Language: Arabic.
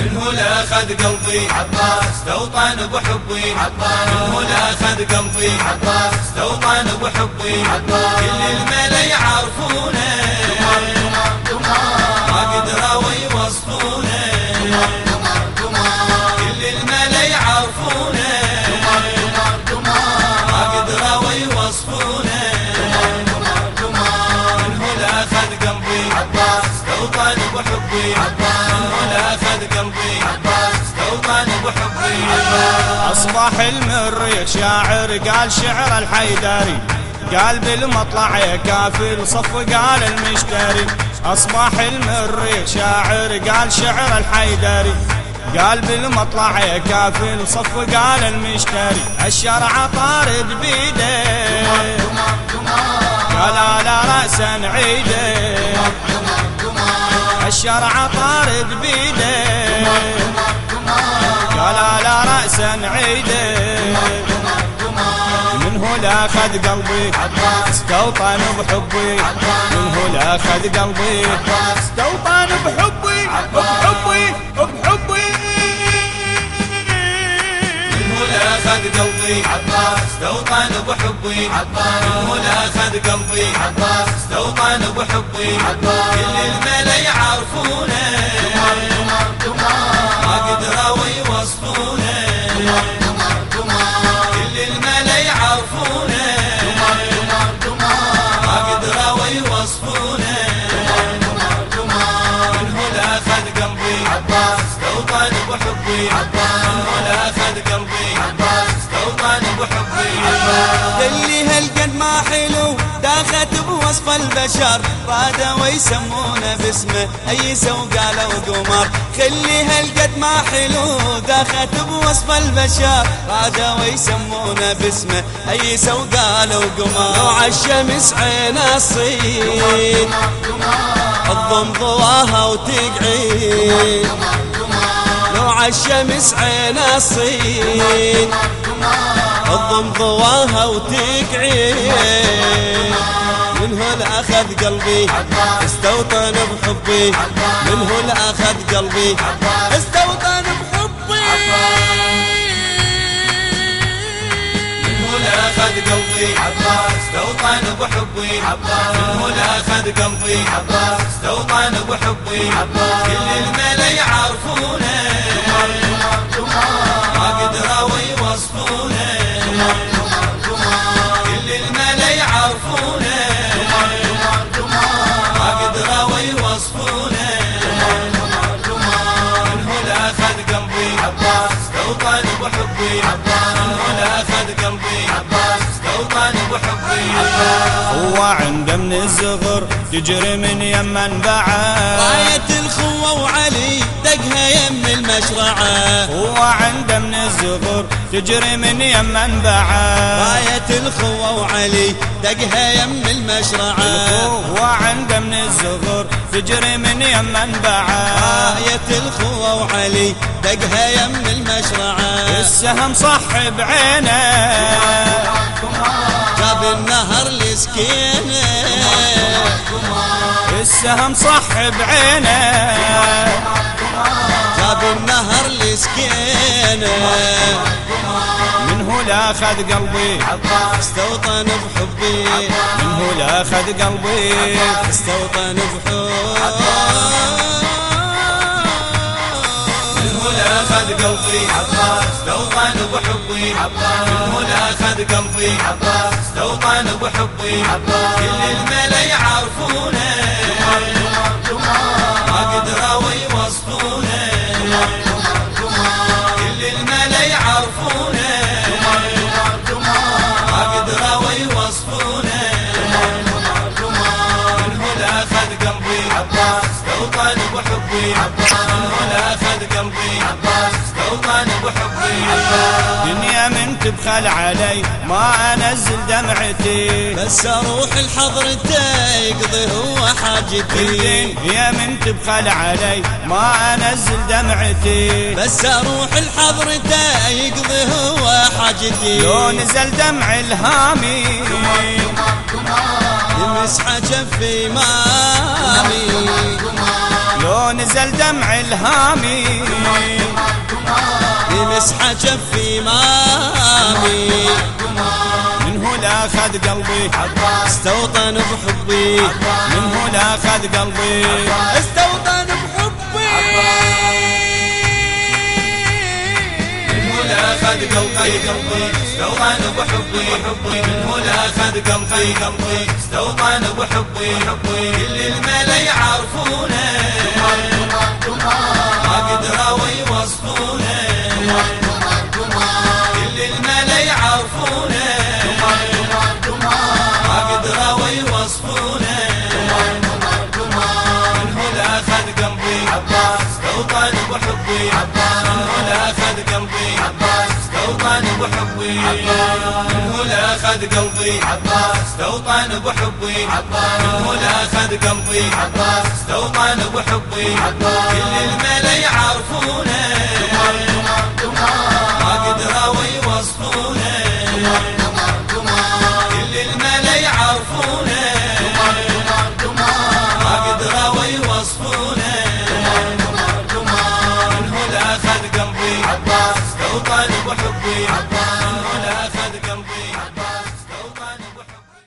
منه لا أخذ قلبي. عباس استوطن بحبي عباس منه لا أخذ قلبي. عباس استوطن بحبي عباس كل الملأ يعرفونه. ما قدروا يوصفونه كل الملأ يعرفونه. ما قدروا يوصفونه منه لا أخذ قلبي. عباس استوطن بحبي أخذ أصبح المريخ شاعر قال شعر الحيدري. قال بالمطلع كافي الصف قال المشتري. أصبح المريخ شاعر قال شعر الحيدري. قال بالمطلع كافي الصف قال المشتري. الشرع طارد بيده قال على رأسا عيده. الشرع طارد بيده قال على رأسا عيده منه لا خذ قلبي استوطن بحبي. منه لا خذ قلبي استوطن بحبي بحبي بحبي. منه لا أخذ قلبي استوطن بحبي. منه قلبي استوطن بحبي. كل الملأ يعرفونه. ما قدروا يوصفونه كل الملأ يعرفونه. ما قدروا يوصفونه منه لا أخذ قلبي؟ عباس استوطن بحبي. عباس منه لا أخذ قلبي؟ عباس استوطن بحبي. ما حلو بوصف البشر رادوا يسمونه باسمه. ايسوا قالوا قمر خلي هالقد ما حلو. داخت بوصف البشر رادوا يسمونه باسمه. ايسوا قالوا قمر لو عالشمس عين الصيد الضم ضواها وتقعد لو عالشمس عين الصيد الضم ضواها وتقعد منه الاخذ قلبي. استوطن بحبي. منه الاخذ قلبي. استوطن بحبي. منه لا أخذ قلبي. استوطن بحبي. منه لا أخذ قلبي. استوطن بحبي. كل الملا يعرفونه. عباس هو عنده من الزغر تجري من يمن بعد راية الخوة وعلي دقها يم المشرعة. هو عنده من الزغر تجري من يمن بعد راية الخوة وعلي دقها يم المشرعة. هو عنده من الزغر تجري من يمن بعد راية الخوة وعلي دقها يم المشرعة. السهم صح بعينه السهم صح بعينه. جاب النهر لسكينه. منه لا خذ قلبي؟ استوطن بحبي. منه لا خذ قلبي؟ استوطن بحبي. أخذ قلبي؟ استوطن بحبي. منه لا أخذ قلبي؟ استوطن بحبي. كل الملأ يعرفونه. أخذ قلبي بحبي دنيا من تبخل علي ما أنزل دمعتي. بس أروح لحضرته يقضي هو حاجتي. يا من تبخل علي ما أنزل دمعتي. بس أروح لحضرته يقضي هو حاجتي. لو نزل دمع الهامي. يمسح جفي مامي. لو نزل دمع الهامي؟ بمسحة جفي مامي. من هو لا خذ قلبي. استوطن بحبي. من هو لا خذ قلبي. استوطن بحبي. ولا خذ قلبي قلبي. استوطن بحبي. حبي من ولا خذ قلبي. قلبي استوطن بحبي. حبي كل الملا يعرفونه. ما اخذ قلبي. عباس استوطن بحبي أخذ قلبي. عباس استوطن بحبي عباس. من أخذ قلبي. عباس بحبي عباس. كل الملا اخذ قلبي عباس